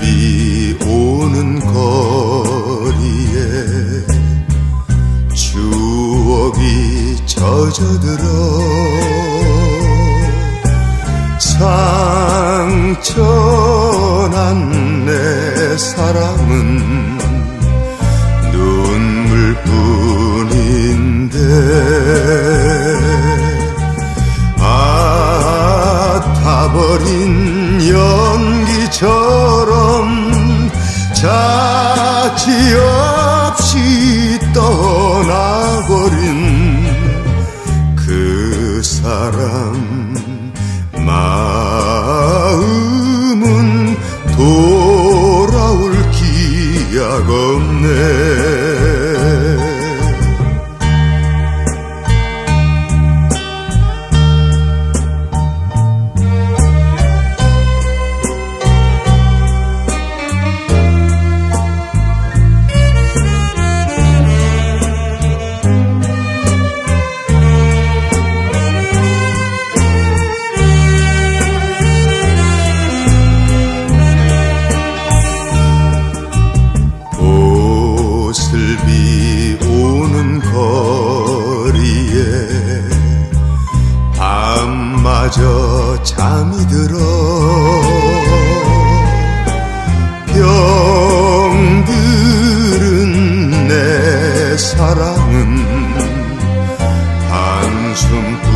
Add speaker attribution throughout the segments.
Speaker 1: 비 오는 거리에 추억이 젖어들어 상처난 내 사랑은 소리 없이 떠나버린 그 사람. 마음은 돌아올 기약 없네. 거리에 밤마저 잠이 들어 병들은 내 사랑은 한숨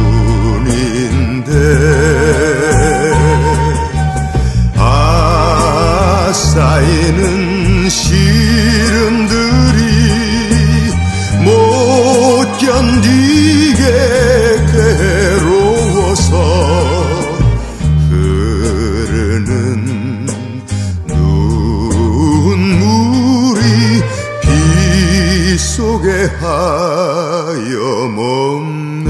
Speaker 1: 속에 하염없네.